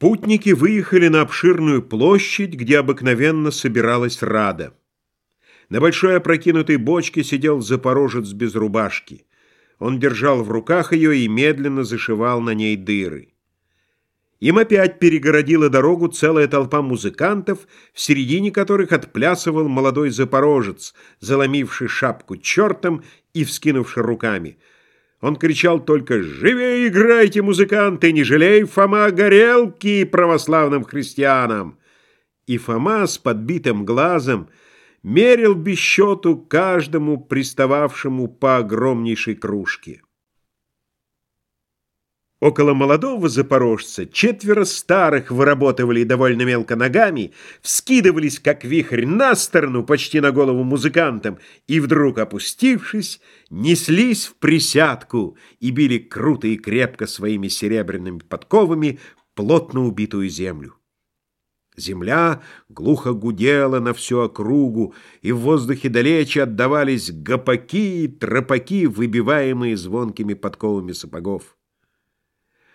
Путники выехали на обширную площадь, где обыкновенно собиралась рада. На большой опрокинутой бочке сидел запорожец без рубашки. Он держал в руках ее и медленно зашивал на ней дыры. Им опять перегородила дорогу целая толпа музыкантов, в середине которых отплясывал молодой запорожец, заломивший шапку чертом и вскинувший руками. Он кричал только «Живее играйте, музыканты, не жалей, Фома, горелки православным христианам!» И Фома с подбитым глазом мерил без счету каждому пристававшему по огромнейшей кружке. Около молодого запорожца четверо старых выработывали довольно мелко ногами, вскидывались, как вихрь, на сторону, почти на голову музыкантам, и вдруг, опустившись, неслись в присядку и били круто и крепко своими серебряными подковами плотно убитую землю. Земля глухо гудела на всю округу, и в воздухе далече отдавались гопаки и тропаки, выбиваемые звонкими подковами сапогов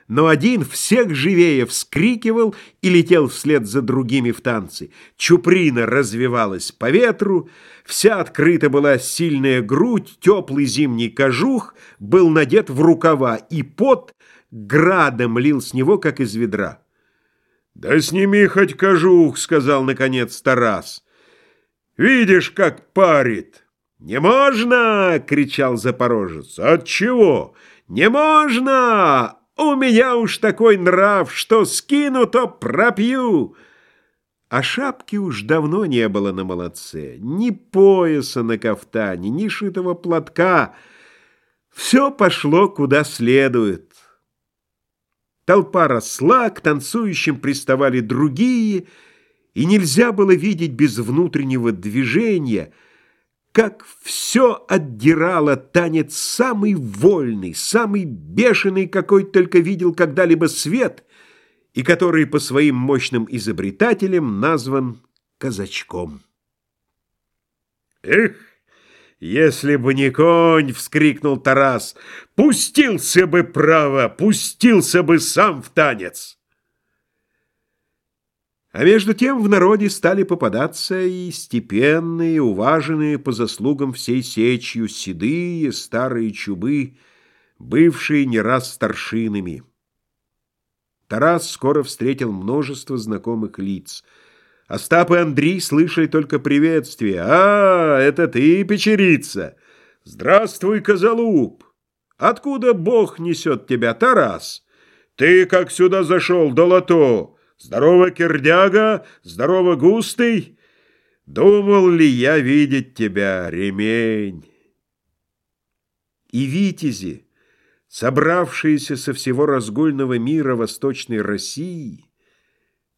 но один всех живее вскрикивал и летел вслед за другими в танцы. Чуприна развивалась по ветру, вся открыта была сильная грудь, теплый зимний кожух был надет в рукава, и пот градом лил с него, как из ведра. «Да сними хоть кожух», — сказал наконец Тарас. «Видишь, как парит!» «Не можно!» — кричал запорожец. «Отчего? Не можно! У меня уж такой нрав, что скину, то пропью. А шапки уж давно не было на молодце, ни пояса на кафтане, ни шитого платка. Все пошло куда следует. Толпа росла, к танцующим приставали другие, и нельзя было видеть без внутреннего движения — как все отдирало танец самый вольный, самый бешеный, какой только видел когда-либо свет, и который по своим мощным изобретателям назван казачком. «Эх, если бы не конь!» — вскрикнул Тарас. «Пустился бы, право, пустился бы сам в танец!» А между тем в народе стали попадаться и степенные, уваженные по заслугам всей сечью, седые старые чубы, бывшие не раз старшинами. Тарас скоро встретил множество знакомых лиц. Остап и Андрей слышали только приветствие. «А, это ты, печерица! Здравствуй, Козалуб! Откуда Бог несет тебя, Тарас? Ты как сюда зашел, долото?» Здорово, Кирдяга, здорово, Густый. Думал ли я видеть тебя, ремень? И витязи, собравшиеся со всего разгульного мира Восточной России,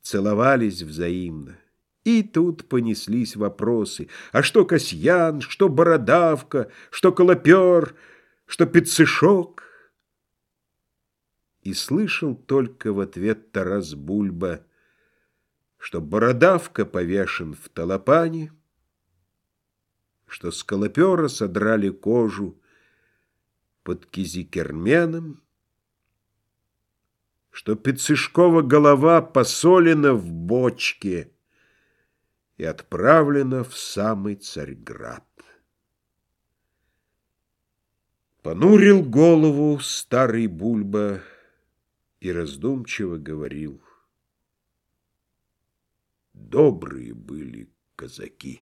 целовались взаимно. И тут понеслись вопросы. А что Касьян, что Бородавка, что Колопер, что Пиццешок? И слышал только в ответ Тарас Бульба, что бородавка повешен в толопане, что скалопера содрали кожу под кизикерменом, что Пецышкова голова посолена в бочке и отправлена в самый Царьград. Понурил голову старый Бульба, и раздумчиво говорил. Добрые были казаки.